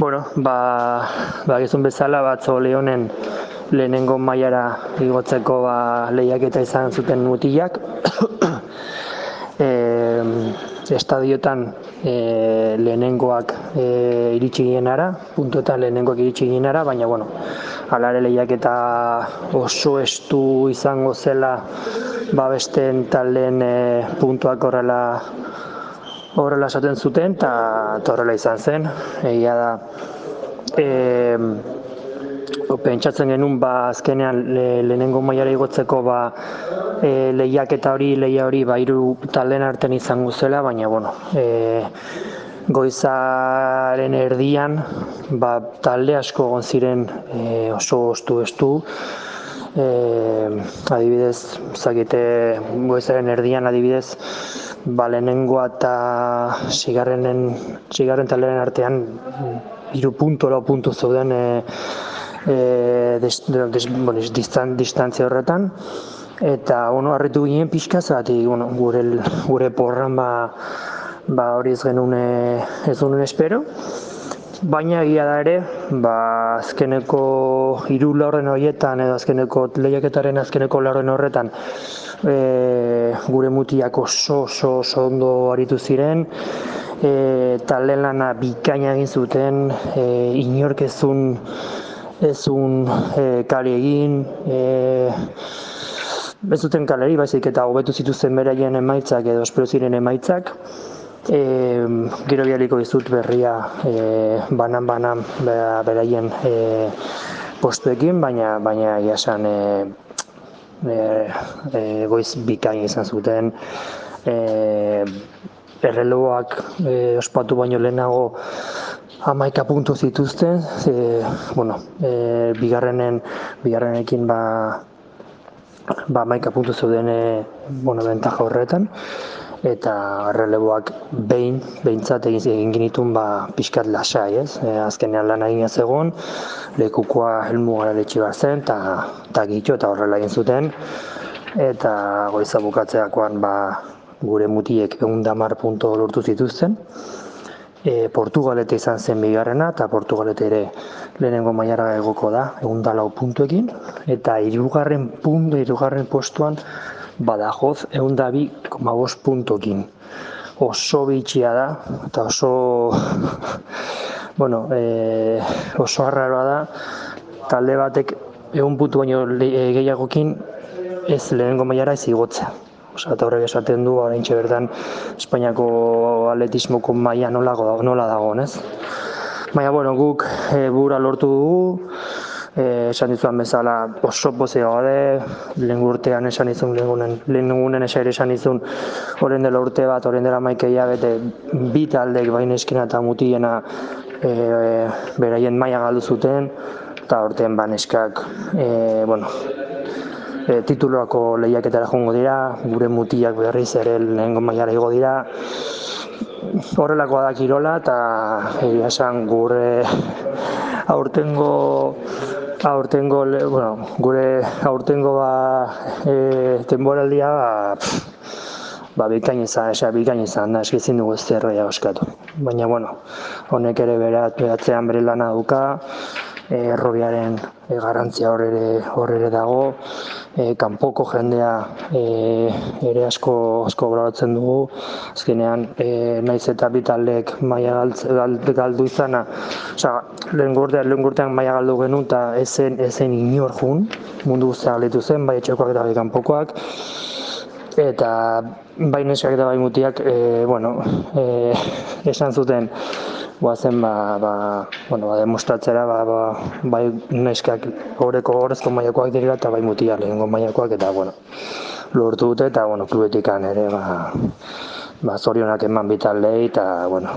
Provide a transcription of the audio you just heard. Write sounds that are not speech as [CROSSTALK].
Bueno, ba, ba gizun bezala batzo lehonen lehenengo mailara igotzeko ba, lehiaketa izan zuten mutilak. [COUGHS] e, estadiotan e, lehenengoak e, iritsi gienara, puntuetan lehenengoak iritsi gienara, baina bueno, alare lehiaketa oso estu izango zela ba besten taldeen e, puntuak horrela horrela esaten zuten eta horrela izan zen. Egia da e, pentsatzen genuen ba azkenean le, lehenengo mailara igotzeko ba e, lehiak eta hori leia hori ba hiru taldeen artean izango zela baina bueno e, goizaren erdian ba, talde asko egon ziren e, oso ostu estu. E, adibidez zakite goizaren erdian adibidez ba, lehenengoa eta sigarrenen, sigarren taleren artean hiru puntu lau puntu zeuden e, e, des, des, bueno, distan, distantzia horretan. Eta ono harritu ginen pixka zati, bueno, gure, gure porran ba, ba hori ez genuen ez genuen espero. Baina egia da ere ba, azkeneko hiru laurren horietan edo azkeneko lehiaketaren azkeneko laurren horretan e, gure mutiak oso oso oso ondo aritu ziren. E, talde lana bikaina egin zuten. E, inork ezun ezun e, kali egin. E, ez zuten kaleri baizik eta hobetu zituzten beraien emaitzak edo espero ziren emaitzak. E, gero bialiko dizut berria e, banan banan beraien e, postuekin baina baina iasan e, e, e, goiz bikain izan zuten. E, erreloak e, ospatu baino lehenago amaika puntu zituzten. E, bueno, e, bigarrenen bigarrenekin ba ba amaika puntu zeuden e, bueno, bentaja horretan eta erreleboak behin, behintzat egin egin genitun ba, pixkat lasai, ez? E, azkenean lan egin ez egon, lekukoa helmu gara letxi bat zen, eta gitxo eta horrela egin zuten, eta goiza bukatzeakoan ba, gure mutiek egun damar punto lortu zituzten. E, Portugalete izan zen bigarrena, eta Portugalete ere lehenengo maiara egoko da, egun puntuekin, eta irugarren puntu, irugarren postuan, badajoz egun da bi koma puntokin. Oso bitxia da, eta oso, [LAUGHS] bueno, e, oso harraroa da, talde batek egun puntu baino e, gehiagokin ez lehenengo mailara ez igotzea. Osa, eta horrek esaten du, orain bertan Espainiako atletismoko maia nola, nola dago, ez? Baina, bueno, guk e, bura lortu dugu, eh esan dizuan bezala oso pozio gaude. Lehen urtean esan izun lehenunen lehenunen esan esan izun orain dela urte bat orain dela maikeia bete bi taldek bain eskina eta mutiena e, beraien maila galdu zuten. Eta orten baneskak e, bueno e, tituloako lehiaketara joango dira gure mutiak berriz ere lehengo mailara igo dira. Horrelakoa da kirola eta egia esan gure aurtengo aurtengo bueno, gure aurtengo ba e, temporaldia ba ba bikain izan, esa bikain izan da, eskizin dugu ez zerroia oskatu. Baina, bueno, honek ere berat, beratzean bere lana duka, errobiaren e, garrantzia hor ere, hor ere dago, e, kanpoko jendea e, ere asko asko goratzen dugu. Azkenean e, naiz eta bitaldek maila galdu izana. Osea lehen gurtean lehen gurtean maila galdu genuen ta esen esen inor jun. Mundu guztia galditu zen bai etxekoak eta bai kanpokoak. Eta bai neskak eta bai mutiak e, bueno, e, esan zuten guazen ba, ba, bueno, ba, demostratzera ba, ba, bai neskak horreko horrezko maiakoak direla eta bai mutia lehenko maiakoak eta bueno, lortu dute eta bueno, klubetikan ere ba, ba, zorionak eman bitaldei eta bueno,